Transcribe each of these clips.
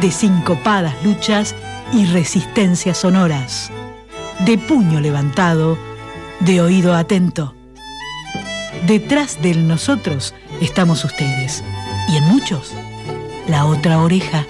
de sincopadas luchas y resistencias sonoras, de puño levantado, de oído atento. Detrás del nosotros estamos ustedes y en muchos, la otra oreja.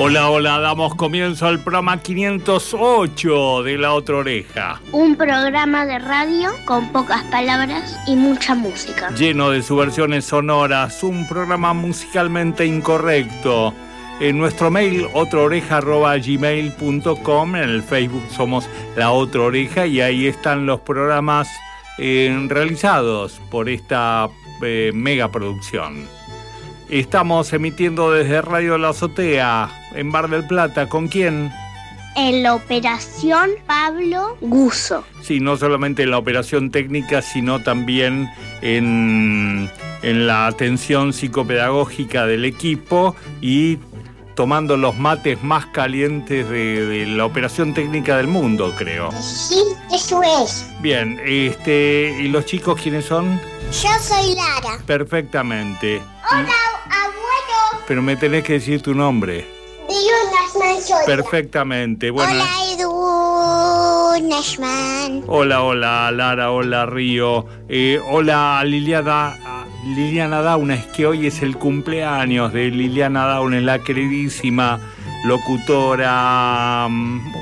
Hola, hola, damos comienzo al programa 508 de La Otra Oreja. Un programa de radio con pocas palabras y mucha música. Lleno de subversiones sonoras, un programa musicalmente incorrecto. En nuestro mail, otraoreja.gmail.com, en el Facebook somos La Otra Oreja y ahí están los programas eh, realizados por esta eh, mega producción. Estamos emitiendo desde Radio La Azotea, en Bar del Plata. ¿Con quién? En la operación Pablo Guso. Sí, no solamente en la operación técnica, sino también en, en la atención psicopedagógica del equipo y tomando los mates más calientes de, de, la operación técnica del mundo, creo. Sí, eso es. Bien, este, ¿y los chicos quiénes son? Yo soy Lara. Perfectamente. Hola. Pero me tenés que decir tu nombre. Perfectamente. Bueno, Hola, Edu Nashman. Hola, hola, Lara, hola, Río. Eh, hola, Liliana, Liliana Dauna. Es que hoy es el cumpleaños de Liliana Dauna, la queridísima locutora. mm,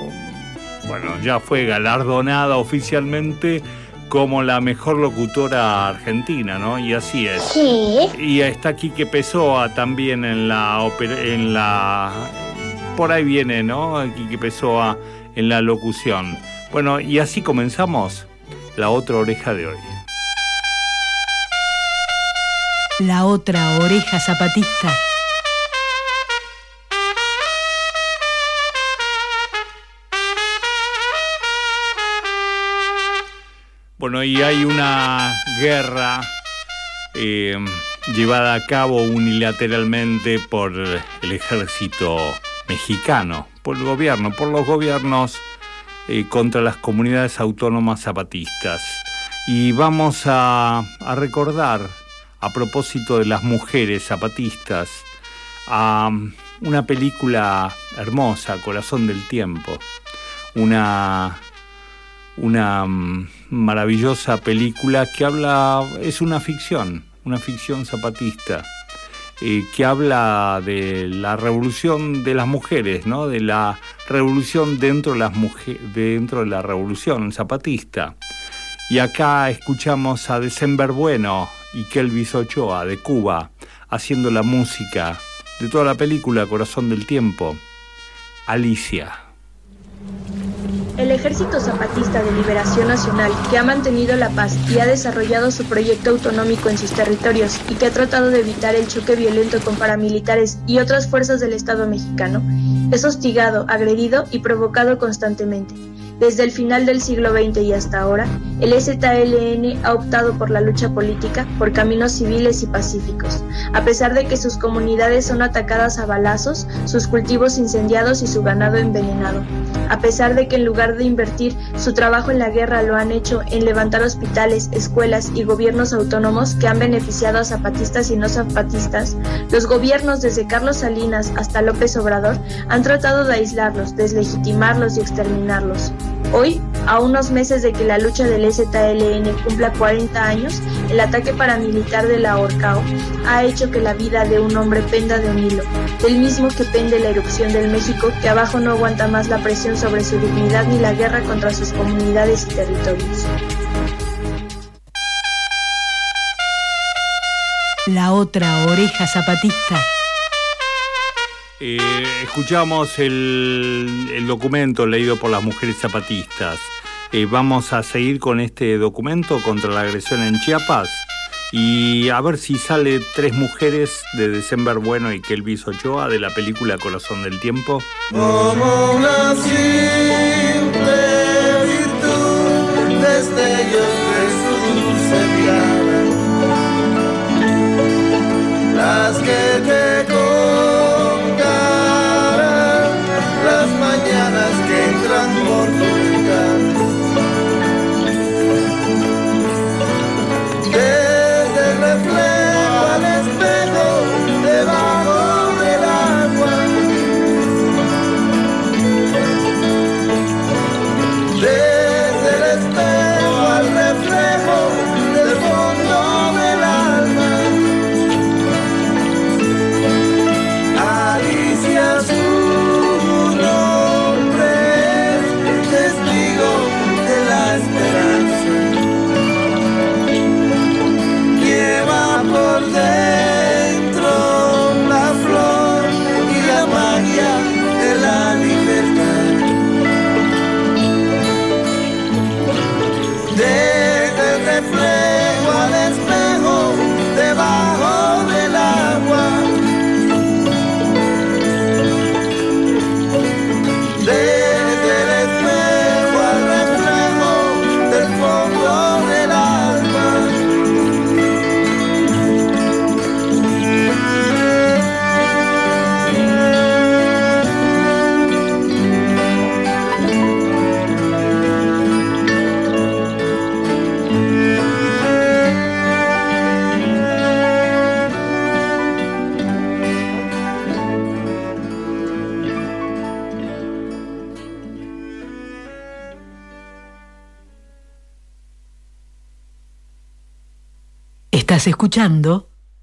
Bueno, ya fue galardonada oficialmente como la mejor locutora argentina, ¿no? Y así es. Sí. Y está Quique Pessoa también en la en la por ahí viene, ¿no? Quique Pessoa en la locución. Bueno, y así comenzamos la otra oreja de hoy. La otra oreja zapatista. Bueno, y hay una guerra eh, llevada a cabo unilateralmente por el ejército mexicano, por el gobierno, por los gobiernos eh, contra las comunidades autónomas zapatistas. Y vamos a, a recordar, a propósito de las mujeres zapatistas, a una película hermosa, Corazón del Tiempo, una una mm, maravillosa película que habla, es una ficción, una ficción zapatista, eh, que habla de la revolución de las mujeres, ¿no? de la revolución dentro de, las mujeres, dentro de la revolución zapatista. Y acá escuchamos a December Bueno y Kelvis Ochoa de Cuba haciendo la música de toda la película Corazón del Tiempo. Alicia. El Ejército Zapatista de Liberación Nacional, que ha mantenido la paz y ha desarrollado su proyecto autonómico en sus territorios y que ha tratado de evitar el choque violento con paramilitares y otras fuerzas del Estado mexicano, es hostigado, agredido y provocado constantemente. Desde el final del siglo XX y hasta ahora, el ZLN ha optado por la lucha política por caminos civiles y pacíficos, a pesar de que sus comunidades son atacadas a balazos, sus cultivos incendiados y su ganado envenenado, a pesar de que en lugar de invertir su trabajo en la guerra lo han hecho en levantar hospitales, escuelas y gobiernos autónomos que han beneficiado a zapatistas y no zapatistas, los gobiernos desde Carlos Salinas hasta López Obrador han tratado de aislarlos, deslegitimarlos y exterminarlos. Hoy, a unos meses de que la lucha del ZLN cumpla 40 años, el ataque paramilitar de la Orcao ha hecho que la vida de un hombre penda de un hilo, del mismo que pende la erupción del México que abajo no aguanta más la presión sobre su dignidad ni la guerra contra sus comunidades y territorios. La otra oreja zapatista. Eh, escuchamos el, documento leído por las mujeres zapatistas. Eh, vamos a seguir con este documento contra la agresión en Chiapas. Y a ver si sale Tres Mujeres de December Bueno y Kelvis Ochoa de la película Corazón del Tiempo. Como una simple virtud, las que te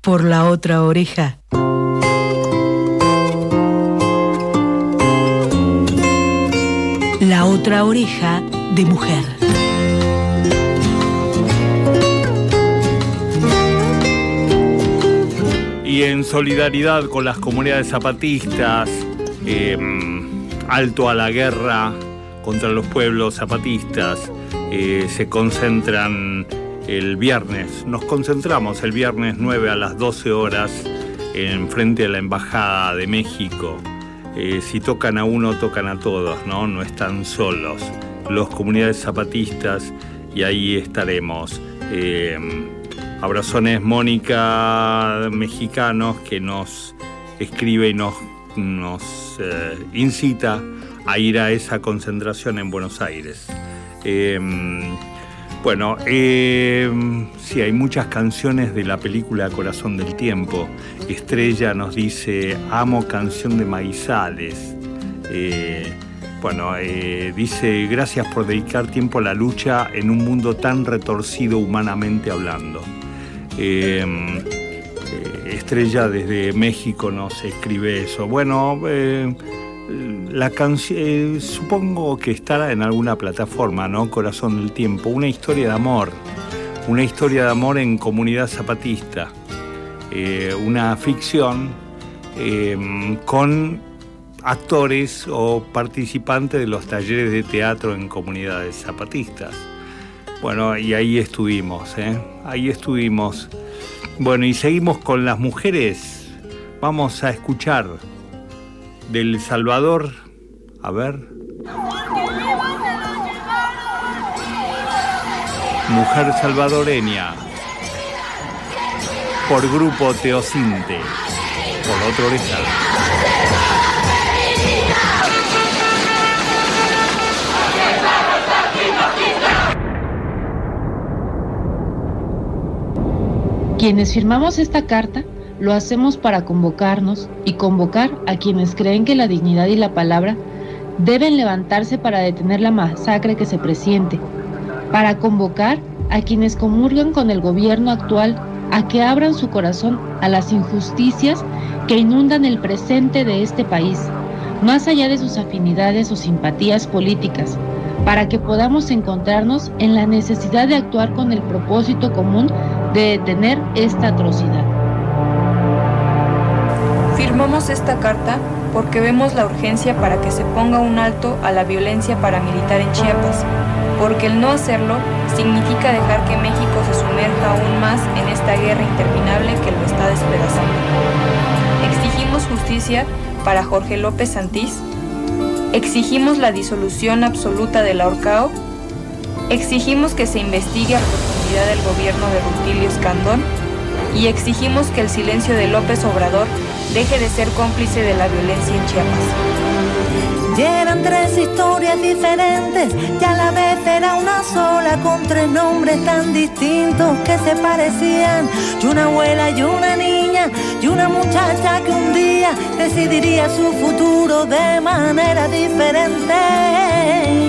por la otra oreja. La otra oreja de mujer. Y en solidaridad con las comunidades zapatistas, eh, alto a la guerra contra los pueblos zapatistas, eh, se concentran el viernes, nos concentramos el viernes 9 a las 12 horas en frente a la Embajada de México. Eh, si tocan a uno, tocan a todos, ¿no? No están solos. Los comunidades zapatistas y ahí estaremos. Eh, abrazones Mónica Mexicanos que nos escribe y nos, eh, incita a ir a esa concentración en Buenos Aires. Bueno, eh, sí, hay muchas canciones de la película Corazón del Tiempo. Estrella nos dice, amo canción de Maizales. Eh, bueno, eh, dice, gracias por dedicar tiempo a la lucha en un mundo tan retorcido humanamente hablando. Eh, eh, Estrella desde México nos escribe eso. Bueno, la canción, supongo que estará en alguna plataforma, ¿no? Corazón del Tiempo, una historia de amor, una historia de amor en comunidad zapatista, Eh, una ficción eh, con actores o participantes de los talleres de teatro en comunidades zapatistas. Bueno, y ahí estuvimos, ¿eh? Ahí estuvimos. Bueno, y seguimos con las mujeres. Vamos a escuchar del Salvador. A ver. Mujer salvadoreña. Por grupo Teocinte. Por la otra. Quienes firmamos esta carta lo hacemos para convocarnos y convocar a quienes creen que la dignidad y la palabra deben levantarse para detener la masacre que se presiente, para convocar a quienes comulgan con el gobierno actual a que abran su corazón a las injusticias que inundan el presente de este país, más allá de sus afinidades o simpatías políticas, para que podamos encontrarnos en la necesidad de actuar con el propósito común de detener esta atrocidad. Firmamos esta carta porque vemos la urgencia para que se ponga un alto a la violencia paramilitar en Chiapas, porque el no hacerlo significa dejar que México se sumerja aún más en esta guerra interminable que lo está despedazando. Exigimos justicia para Jorge López Santís, exigimos la disolución absoluta del ahorcao, exigimos que se investigue a profundidad el gobierno de Rutilio Escandón. Y exigimos que el silencio de López Obrador deje de ser cómplice de la violencia en Chiapas. Y eran tres historias diferentes y a la vez era una sola con tres nombres tan distintos que se parecían. Y una abuela y una niña y una muchacha que un día decidiría su futuro de manera diferente.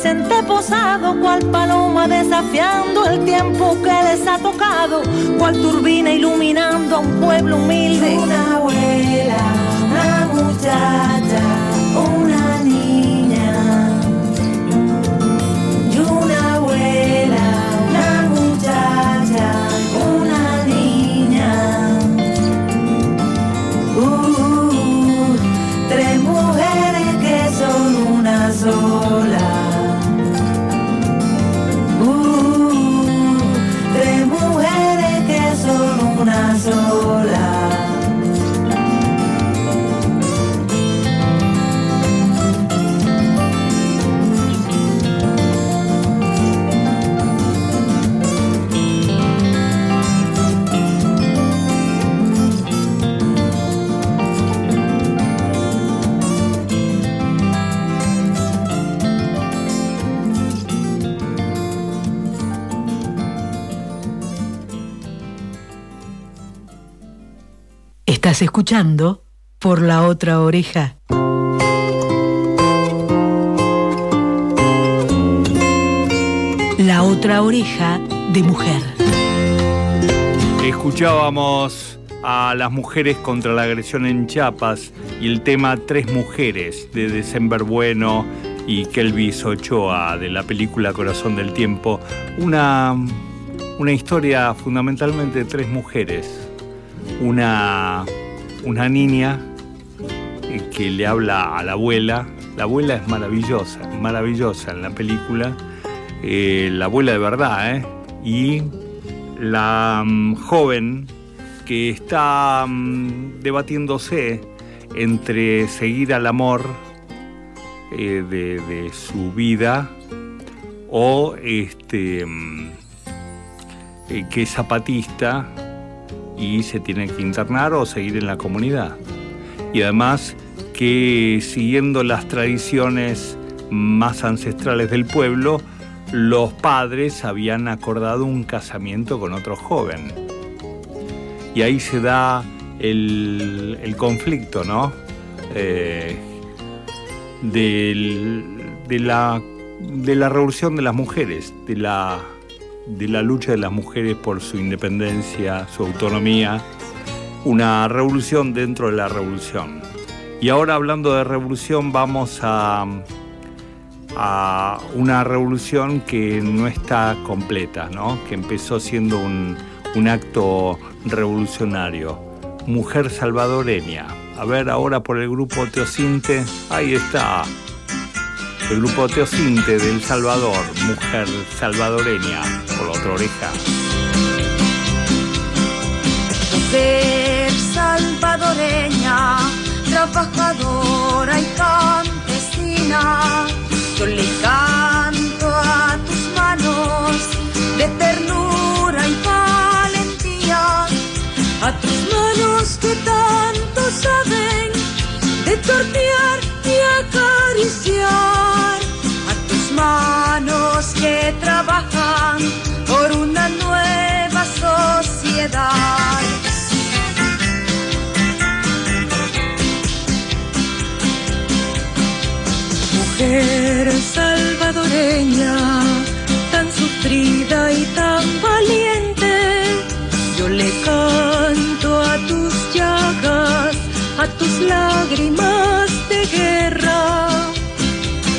Presente posado, cual paloma desafiando el tiempo que les ha tocado, cual turbina iluminando a un pueblo humilde. Una abuela, una muchacha, Estás escuchando por la otra oreja. La otra oreja de mujer. Escuchábamos a las mujeres contra la agresión en Chiapas y el tema Tres Mujeres de December Bueno y Kelvis Ochoa de la película Corazón del Tiempo. Una, una historia fundamentalmente de tres mujeres una, una niña que le habla a la abuela. La abuela es maravillosa, maravillosa en la película. Eh, la abuela de verdad, ¿eh? Y la mm, joven que está mm, debatiéndose entre seguir al amor eh, de, su vida o este mm, eh, que es zapatista y se tiene que internar o seguir en la comunidad. Y además que siguiendo las tradiciones más ancestrales del pueblo, los padres habían acordado un casamiento con otro joven. Y ahí se da el, conflicto, ¿no? Eh, de, la, de la revolución de las mujeres, de la de la lucha de las mujeres por su independencia, su autonomía, una revolución dentro de la revolución. Y ahora hablando de revolución vamos a, a una revolución que no está completa, ¿no? que empezó siendo un, un acto revolucionario. Mujer salvadoreña. A ver ahora por el grupo Teocinte, ahí está, el grupo Teocinte del Salvador, mujer salvadoreña, por otra oreja. Mujer salvadoreña, trabajadora y campesina. Yo le canto a tus manos de ternura y valentía, a tus manos que tanto saben de tortear trabajan por una nueva sociedad. Mujer salvadoreña, tan sufrida y tan valiente, yo le canto a tus llagas, a tus lágrimas de guerra,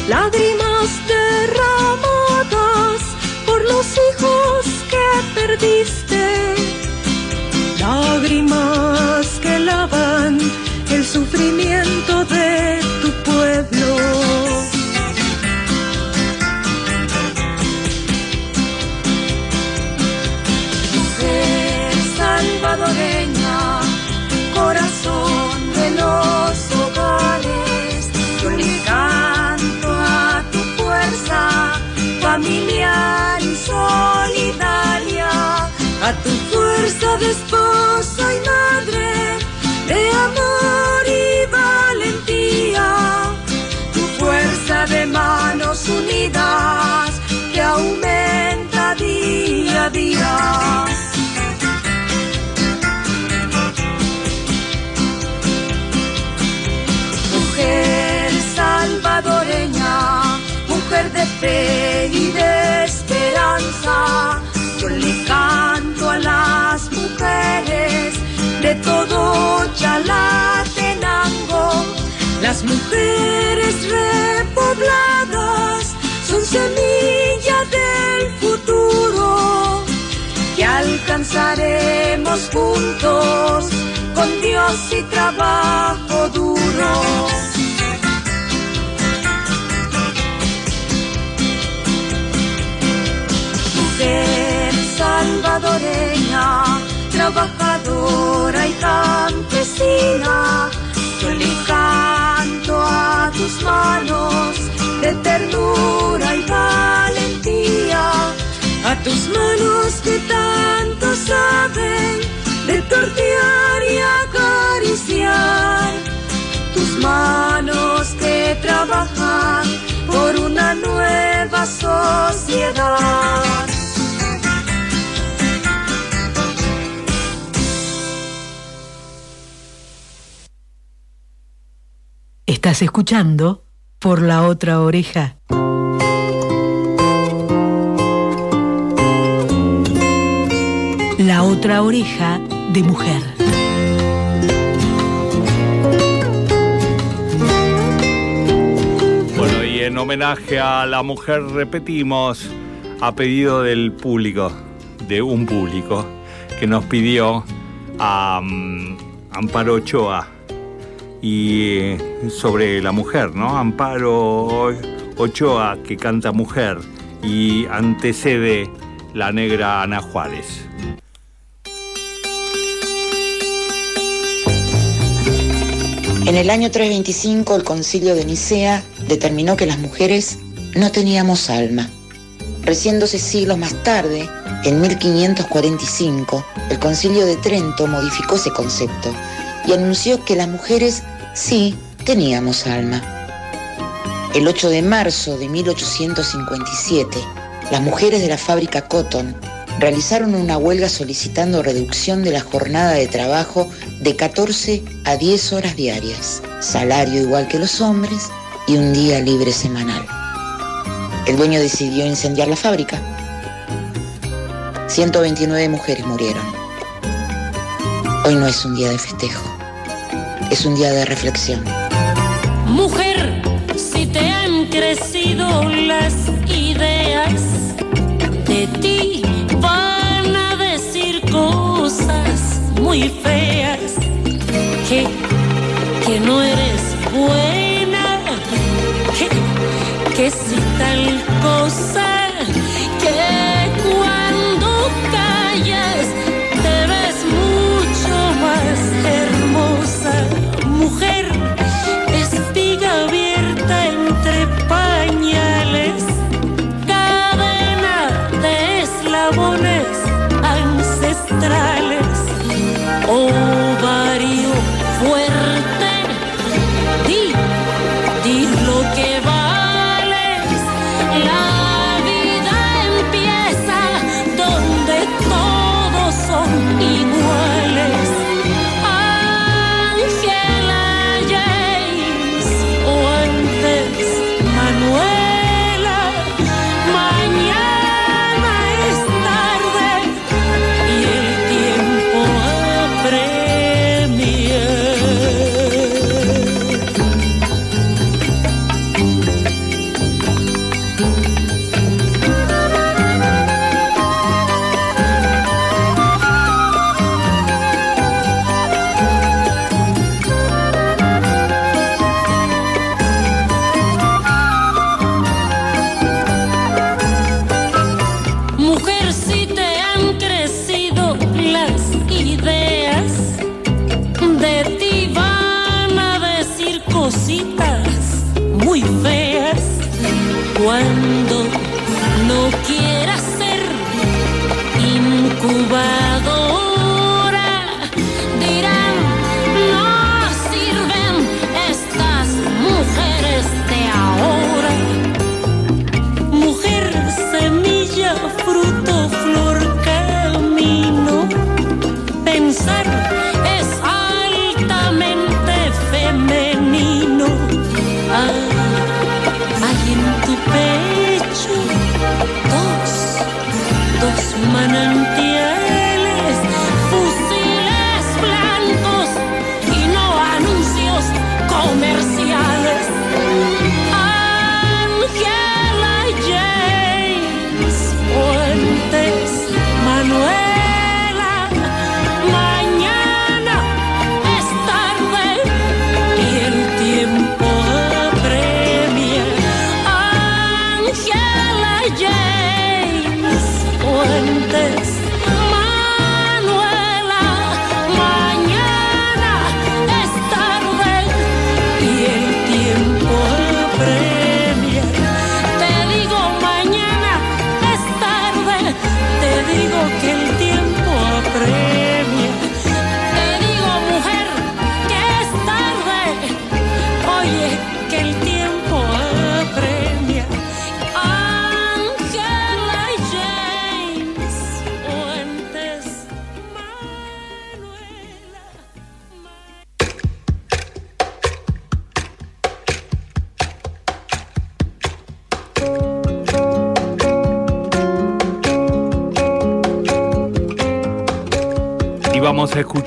lágrimas These. Fuerza de esposa y madre, de amor y valentía, tu fuerza de manos unidas que aumenta día a día. Mujer salvadoreña, mujer de fe todo Chalatenango. Las mujeres repobladas son semilla del futuro que alcanzaremos juntos con Dios y trabajo duro. Mujer salvadoreña, trabajadora y campesina, yo le canto a tus manos de ternura y valentía, a tus manos que tanto saben de tortear y acariciar, tus manos que trabajan por una nueva sociedad. Estás escuchando por la otra oreja. La otra oreja de mujer. Bueno, y en homenaje a la mujer repetimos a pedido del público, de un público, que nos pidió a mm, Amparo Ochoa y eh, sobre la mujer, ¿no? Amparo Ochoa que canta mujer y antecede la negra Ana Juárez. En el año 325 el concilio de Nicea determinó que las mujeres no teníamos alma. Recién 12 siglos más tarde, en 1545, el concilio de Trento modificó ese concepto y anunció que las mujeres sí teníamos alma. El 8 de marzo de 1857, las mujeres de la fábrica Cotton realizaron una huelga solicitando reducción de la jornada de trabajo de 14 a 10 horas diarias, salario igual que los hombres y un día libre semanal. El dueño decidió incendiar la fábrica. 129 mujeres murieron. Hoy no es un día de festejo, es un día de reflexión. Mujer, si te han crecido las ideas, de ti van a decir cosas muy feas, que, que no eres buena, que, que si tal cosa,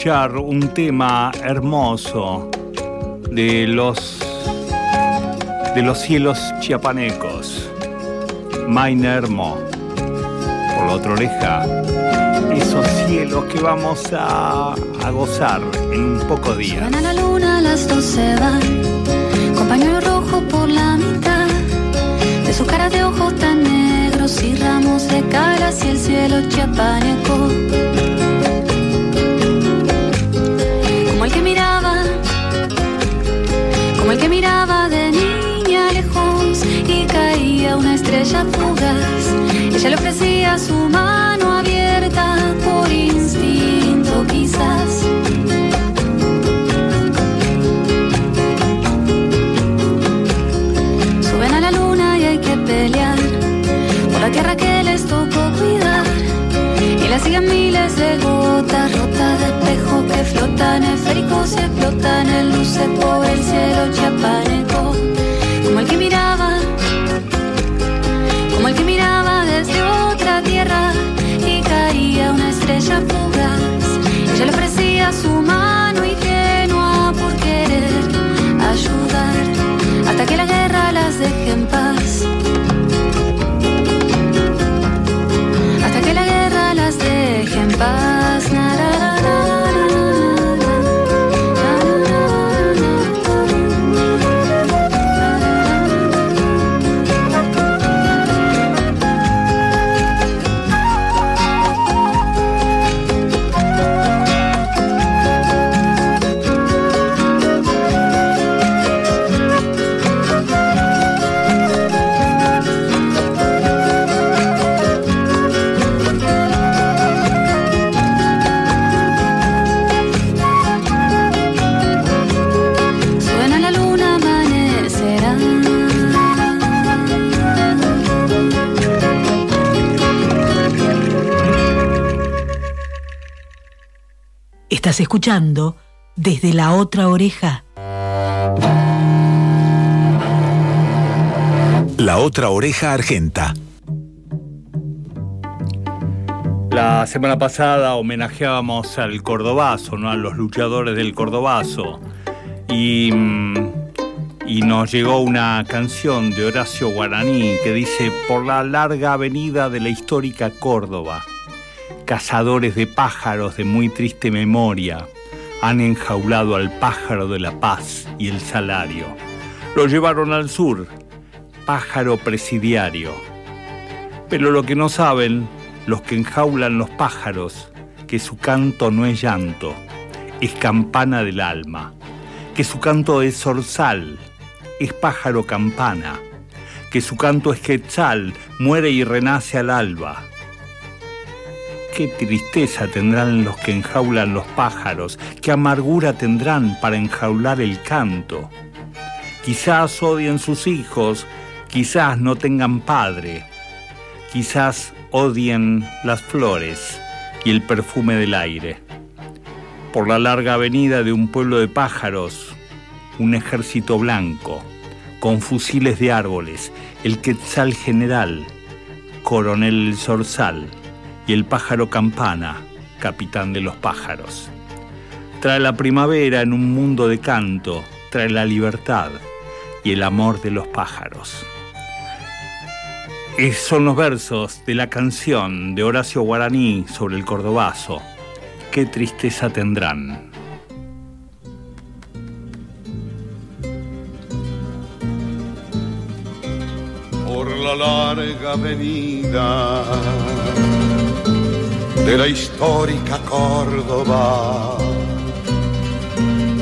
escuchar un tema hermoso de los de los cielos chiapanecos. Mainermo. Por la otra oreja. Esos cielos que vamos a, a gozar en un poco. Van a la luna, las dos se van, con pañuelo rojo por la mitad, de sus caras de ojos tan negros y ramos de calas y el cielo chiapaneco. El que miraba de niña lejos y caía una estrella fugaz. Ella le ofrecía su mano abierta por instinto escuchando desde la otra oreja. La otra oreja argenta. La semana pasada homenajeábamos al Cordobazo, ¿no? a los luchadores del Cordobazo. Y, mm, y nos llegó una canción de Horacio Guaraní que dice, por la larga avenida de la histórica Córdoba, cazadores de pájaros de muy triste memoria han enjaulado al pájaro de la paz y el salario. Lo llevaron al sur, pájaro presidiario. Pero lo que no saben los que enjaulan los pájaros, que su canto no es llanto, es campana del alma. que su canto es zorzal, es pájaro campana, que su canto es quetzal, muere y renace al alba. Qué tristeza tendrán los que enjaulan los pájaros, qué amargura tendrán para enjaular el canto. Quizás odien sus hijos, quizás no tengan padre, quizás odien las flores y el perfume del aire. Por la larga avenida de un pueblo de pájaros, un ejército blanco, con fusiles de árboles, el quetzal general, coronel el zorzal y el pájaro campana, capitán de los pájaros. Trae la primavera en un mundo de canto, trae la libertad y el amor de los pájaros. Esos son los versos de la canción de Horacio Guaraní sobre el cordobazo. Qué tristeza tendrán. por la larga avenida de la histórica Córdoba,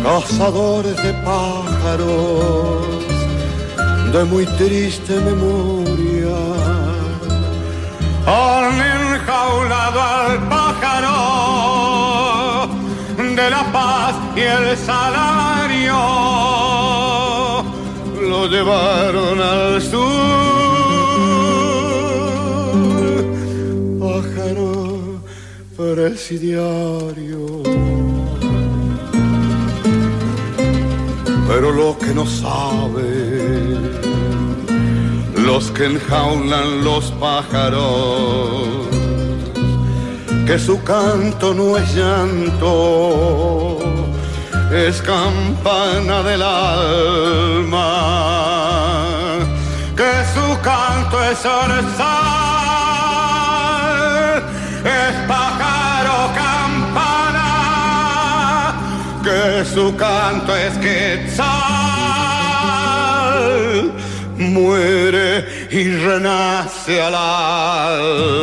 cazadores de pájaros de muy triste memoria, han enjaulado al pájaro de la paz y el salario, lo llevaron al sur. Pero lo que no saben los que enjaulan los pájaros, que su canto no es llanto, es campana del alma, que su canto es orzal, que su canto es quetzal, muere y renace al alba.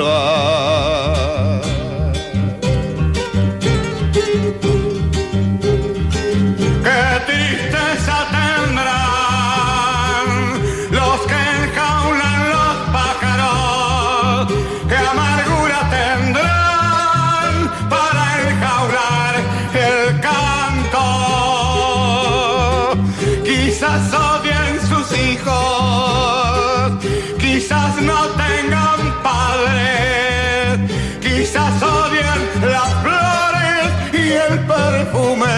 No tengan padres, quizás odien las flores y el perfume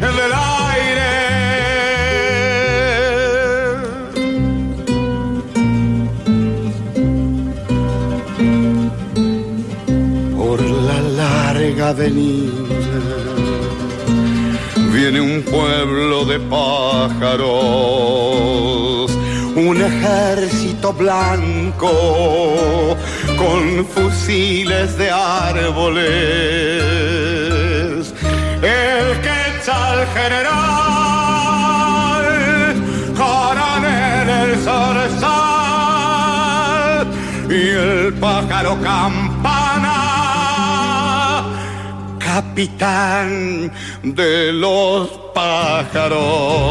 del aire. Por la larga avenida viene un pueblo de pájaros, un ejército blanco con fusiles de árboles. El quetzal general, coronel el zorzal y el pájaro campana capitán de los pájaros.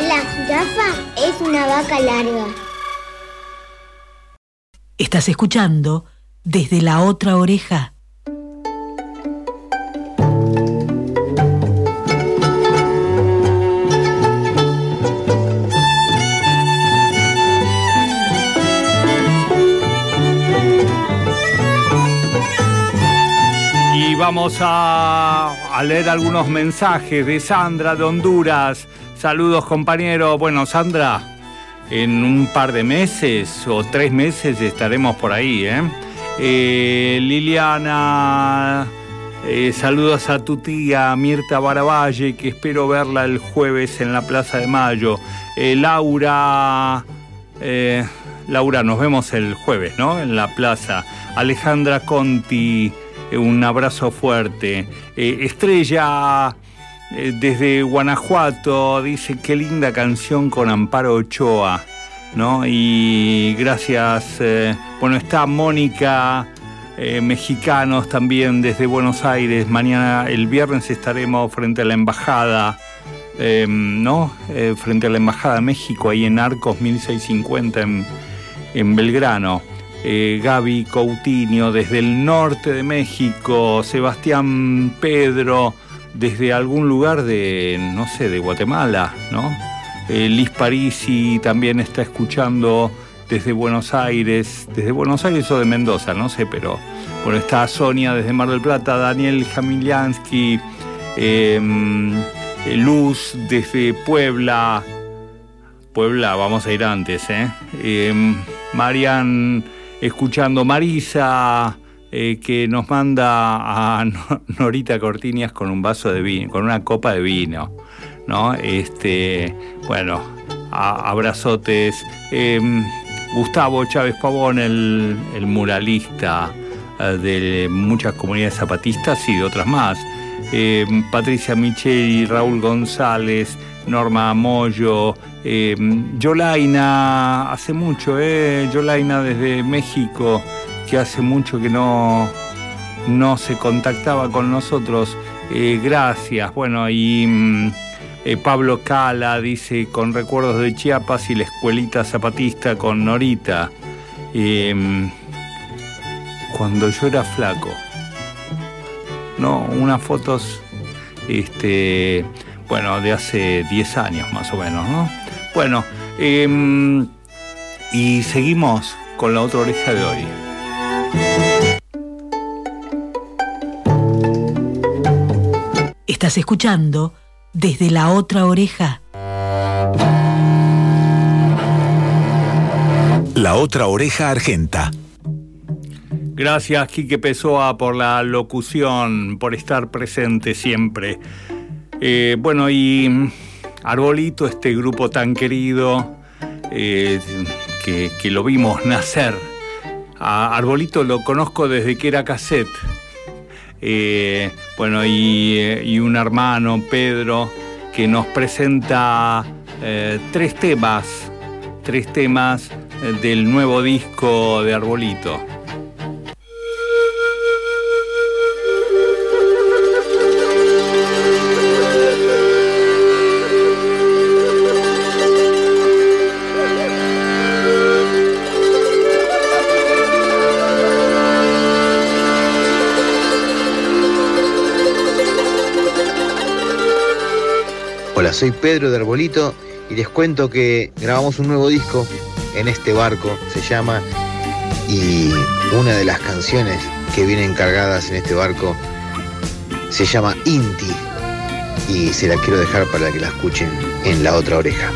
La jirafa es una vaca larga. Estás escuchando desde la otra oreja. Y vamos a, a leer algunos mensajes de Sandra de Honduras. Saludos compañeros. Bueno, Sandra, en un par de meses o tres meses estaremos por ahí. ¿eh? Eh, Liliana, eh, saludos a tu tía Mirta Baravalle, que espero verla el jueves en la Plaza de Mayo. Eh, Laura, Laura, nos vemos el jueves, ¿no? En la plaza. Alejandra Conti, un abrazo fuerte. Eh, Estrella, eh, desde Guanajuato, dice qué linda canción con Amparo Ochoa, ¿no? Y gracias. eh, bueno, está Mónica. mexicanos también desde Buenos Aires. Mañana, el viernes, estaremos frente a la embajada, eh, ¿no? Frente a la embajada de México, ahí en Arcos 1650 en, en Belgrano. Eh, Gaby Coutinho desde el norte de México, Sebastián Pedro desde algún lugar de, no sé, de Guatemala, ¿no? Eh, Liz Parisi también está escuchando desde Buenos Aires, desde Buenos Aires o de Mendoza, no sé, pero bueno, está Sonia desde Mar del Plata, Daniel Jamiliansky, eh, eh, Luz desde Puebla, Puebla, vamos a ir antes, ¿eh? Eh, Marian escuchando Marisa, eh, que nos manda a No- Norita Cortiñas con un vaso de vino, con una copa de vino, ¿no? Este, bueno, abrazotes. Eh, Gustavo Chávez Pavón, el, muralista eh, de muchas comunidades zapatistas y de otras más. Eh, Patricia Micheli, Raúl González, Norma Moyo, eh, Yolaina, hace mucho, eh, Yolaina desde México, que hace mucho que no, no se contactaba con nosotros. Eh, gracias. Bueno, y mm, eh, Pablo Cala dice, con recuerdos de Chiapas y la escuelita zapatista con Norita. Eh, cuando yo era flaco. No, unas fotos, este, bueno, de hace 10 años más o menos, ¿no? Bueno, em, y seguimos con la otra oreja de hoy. Estás escuchando desde la otra oreja. La otra oreja argenta. Gracias, Quique Pessoa, por la locución, por estar presente siempre. Eh, bueno, y mm, Arbolito, este grupo tan querido, eh, que, lo vimos nacer. Arbolito lo conozco desde que era cassette. Eh, bueno, y, y un hermano, Pedro, que nos presenta tres temas, tres temas del nuevo disco de Arbolito. Hola, soy Pedro de Arbolito y les cuento que grabamos un nuevo disco en este barco, se llama, y una de las canciones que vienen cargadas en este barco se llama Inti y se la quiero dejar para que la escuchen en la otra oreja.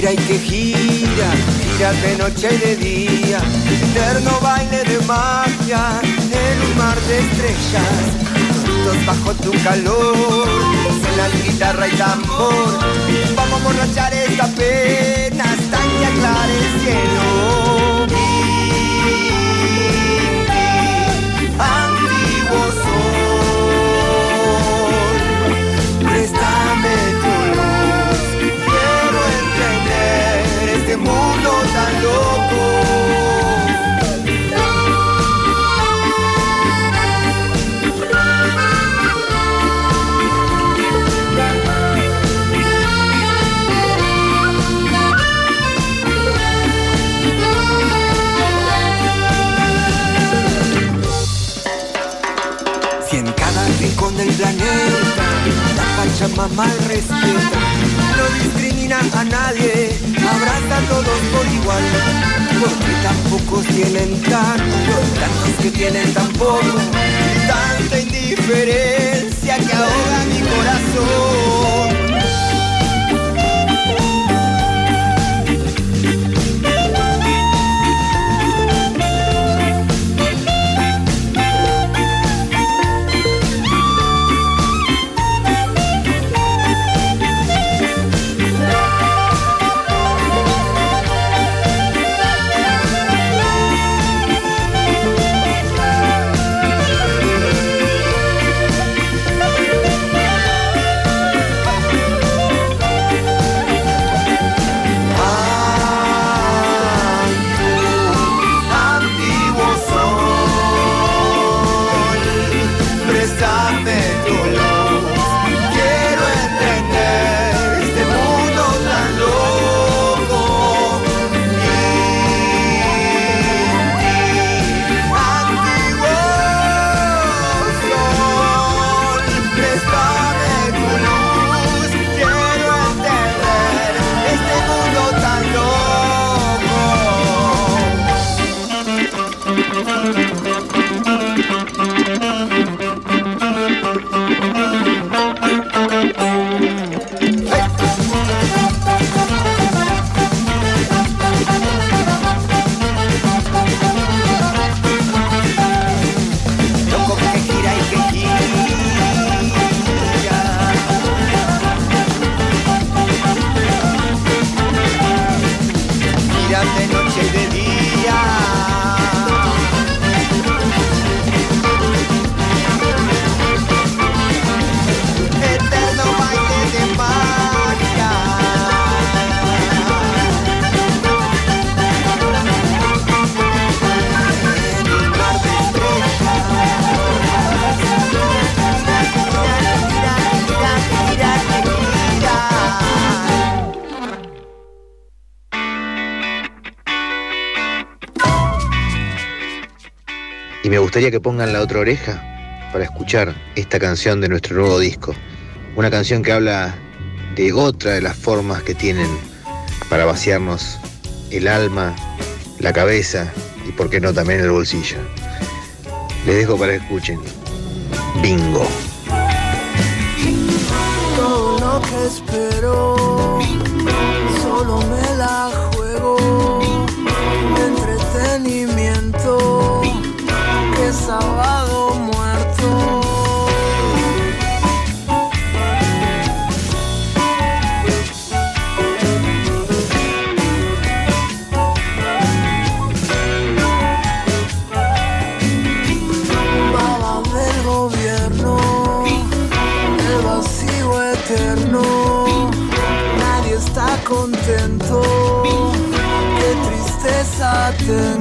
Gira y que gira, gira de noche y de día, eterno baile de magia en un mar de estrellas. Juntos bajo tu calor, suenan guitarra y tambor. Vamos a borrachar esta pena hasta que aclare el cielo. Mundo tan loco. Si en cada rincón del planeta la Pachamama respeta, no discrimina a nadie, abraza a todos por igual. Porque tan pocos tienen tanto, tantos que tienen tan poco, tanta indiferencia que ahoga mi corazón. Gustaría que pongan la otra oreja para escuchar esta canción de nuestro nuevo disco. Una canción que habla de otra de las formas que tienen para vaciarnos el alma, la cabeza y por qué no también el bolsillo. Les dejo para que escuchen. Bingo. Tristeza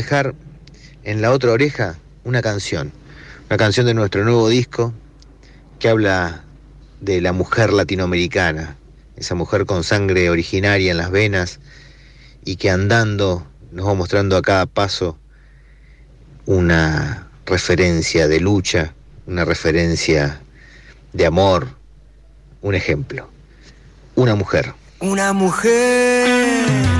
dejar en la otra oreja una canción, una canción de nuestro nuevo disco que habla de la mujer latinoamericana, esa mujer con sangre originaria en las venas y que andando nos va mostrando a cada paso una referencia de lucha, una referencia de amor, un ejemplo. Una mujer. Una mujer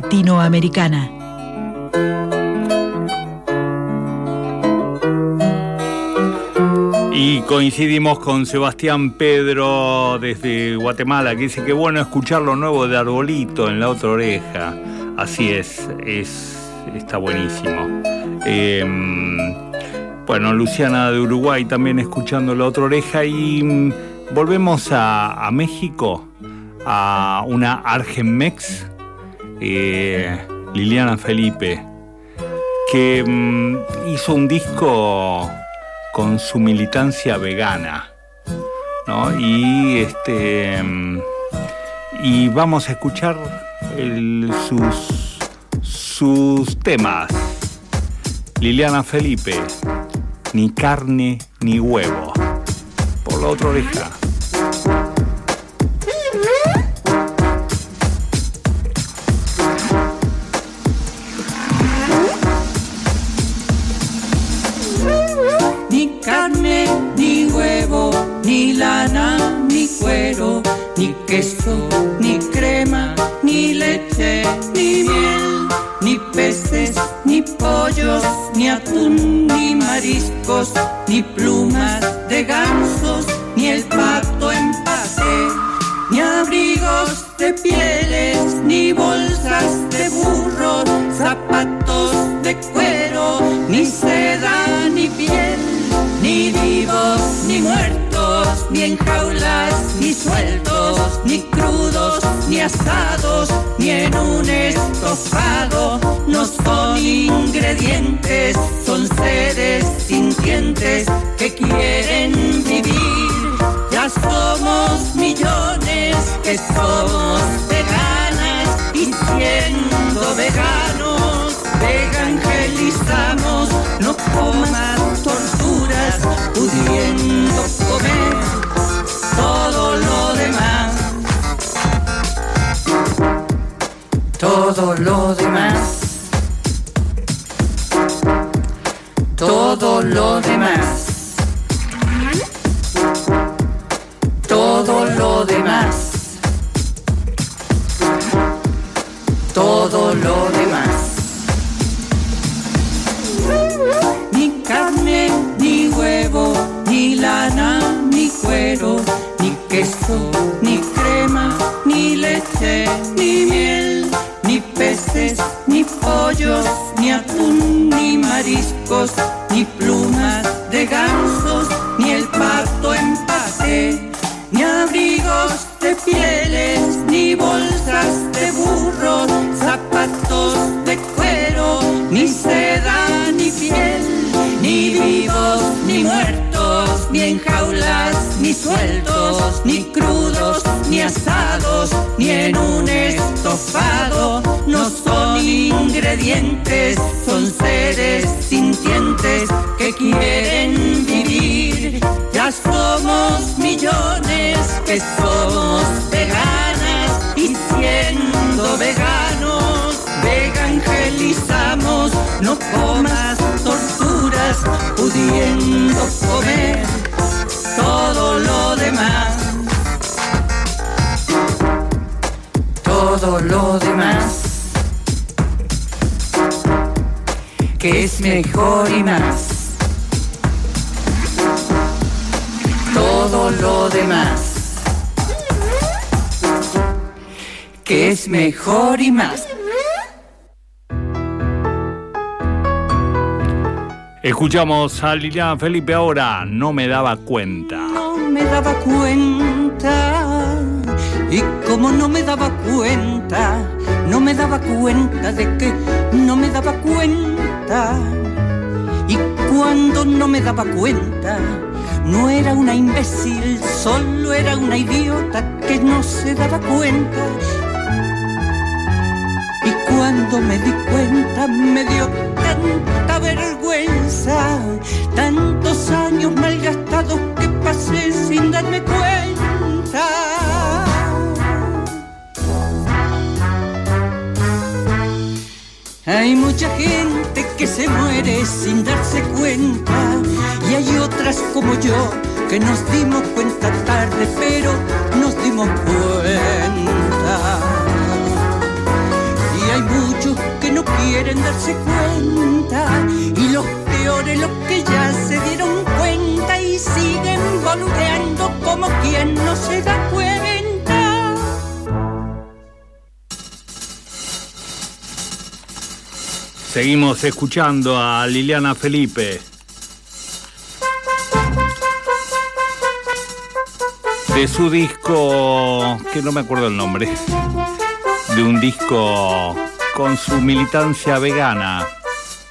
latinoamericana. Y coincidimos con Sebastián Pedro desde Guatemala, que dice que bueno escuchar lo nuevo de Arbolito en la otra oreja. Así es, es está buenísimo. Em, bueno, Luciana de Uruguay también escuchando la otra oreja y mm, volvemos a, México, a una Argenmex, eh, Liliana Felipe, que mm, hizo un disco con su militancia vegana. ¿no? Y este y vamos a escuchar sus, sus temas. Liliana Felipe, ni carne ni huevo. Por la otra oreja. Ni lana, ni cuero, ni queso, ni crema, ni leche, ni miel, ni peces, ni pollos, ni atún, ni mariscos, ni plumas de gansos, ni el pato en pase, ni abrigos de pieles, ni bolsas de burro, zapatos de cuero, ni ni en jaulas, ni sueltos, ni crudos, ni asados, ni en un estofado. No son ingredientes, son seres sintientes que quieren vivir. Ya somos millones que somos veganas y siendo veganos, evangelizamos, no comas torturas, pudiendo Todo lo demás. Todo lo demás. Todo lo demás. Todo lo demás. Ni carne, ni huevo, ni lana, ni cuero queso, ni crema, ni leche, ni miel, ni peces, ni pollos, ni atún, ni mariscos, ni plumas de gansos, ni el pato en pase, ni abrigos de pieles, son seres sintientes que quieren vivir. Ya somos millones que somos veganas y siendo veganos, vegangelizamos, no comas torturas, pudiendo mejor y más. Todo lo demás. Que es mejor y más. Escuchamos a Liliana Felipe ahora, no me daba cuenta. No me daba cuenta. Y como no me daba cuenta, no me daba cuenta de que no me daba Y cuando no me daba cuenta, no era una imbécil, solo era una idiota que no se daba cuenta. Y cuando me di cuenta, me dio tanta vergüenza, tantos años malgastados que pasé sin darme cuenta. Hay mucha gente que se muere sin darse cuenta y hay otras como yo que nos dimos cuenta tarde, pero nos dimos cuenta. quieren darse cuenta y los peores los que ya se dieron cuenta y siguen boludeando como quien no se da cuenta. Seguimos escuchando a Liliana Felipe. De su disco, que no me acuerdo el nombre, de un disco con su militancia vegana,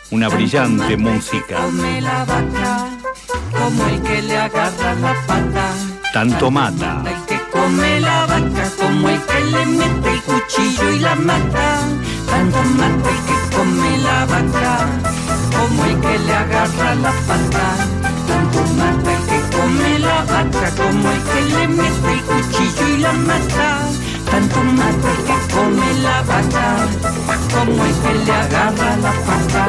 una brillante música. Come la vaca como el que le agarra la pata. Tanto mata. El que come la vaca como el que le mete el cuchillo y la mata. Tanto mata el que come la vaca como el que le agarra la pata. Tanto mata el que come la vaca como el que le mete el cuchillo y la mata. Tanto mata el que come la vaca como el que le agarra la pata.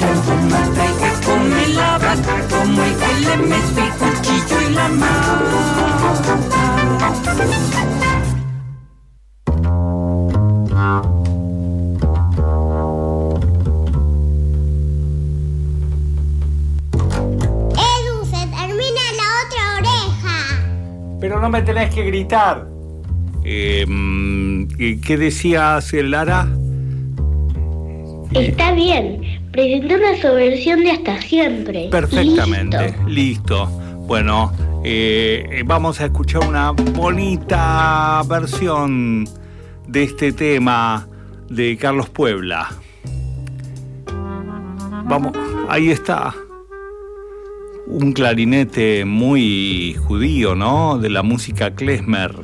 Tanto mata el que come la vaca como el que le mete el cuchillo y la mata. Pero no me tenés que gritar. Eh, ¿Qué decías, Lara? Está bien. Presentó una subversión de hasta siempre. Perfectamente, listo. Bueno, eh, vamos a escuchar una bonita versión de este tema de Carlos Puebla. Vamos, ahí está. Un clarinete muy judío, ¿no? De la música klezmer.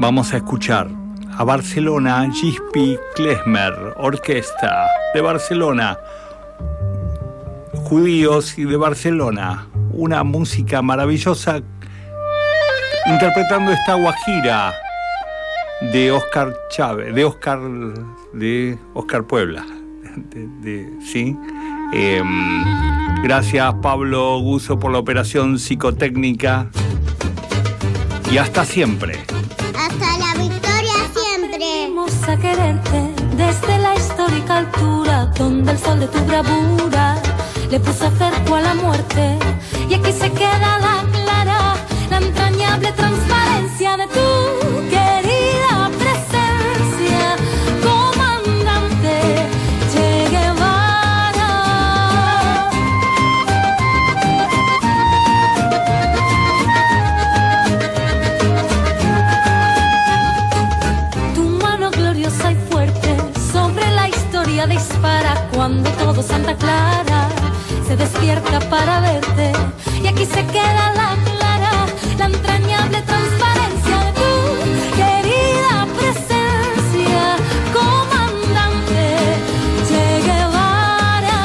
Vamos a escuchar a Barcelona Gispi Klezmer, orquesta de Barcelona, judíos y de Barcelona, una música maravillosa interpretando esta guajira de Oscar Chávez, de Oscar de Oscar Puebla, de- sí. Em, gracias Pablo Guso por la operación psicotécnica y hasta siempre. Hasta la victoria siempre. Vamos a quererte desde la histórica altura donde el sol de tu bravura le puso cerco a la muerte y aquí se queda la se despierta para verte y aquí se queda la clara, la entrañable transparencia de tu querida presencia, comandante Che Guevara.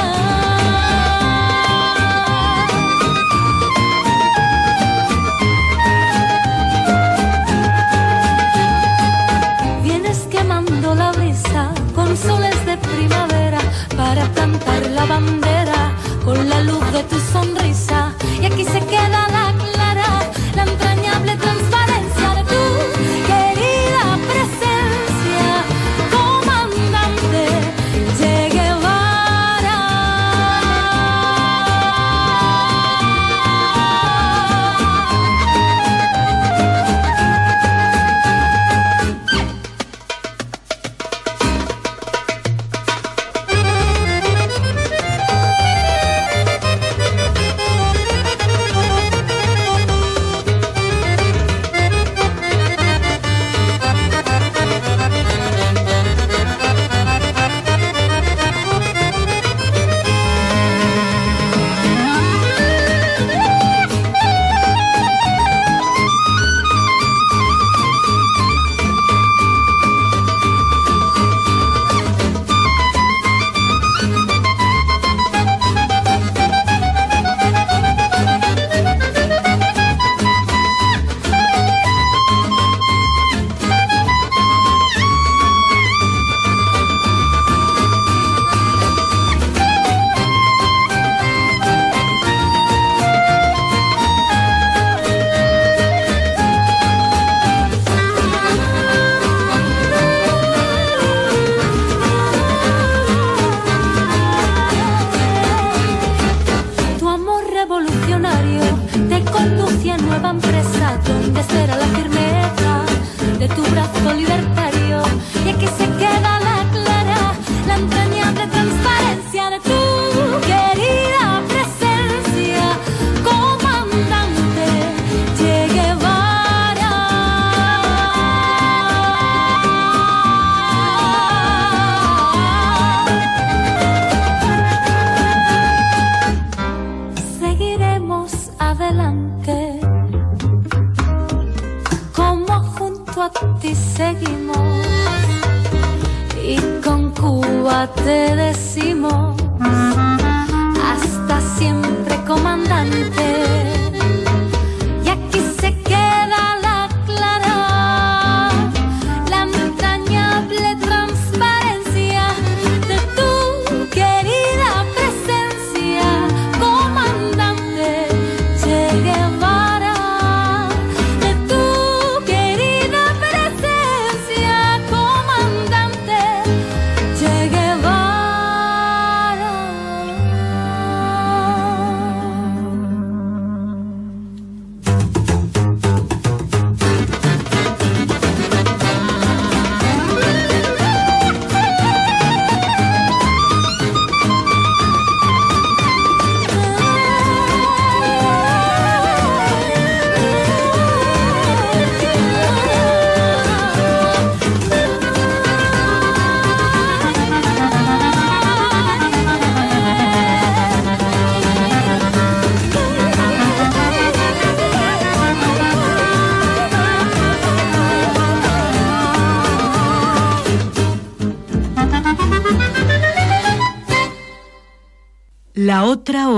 Vienes quemando la brisa con soles de primavera para plantar la bandera con la luz de tu sonrisa. Y aquí se queda la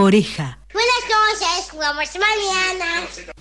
oreja.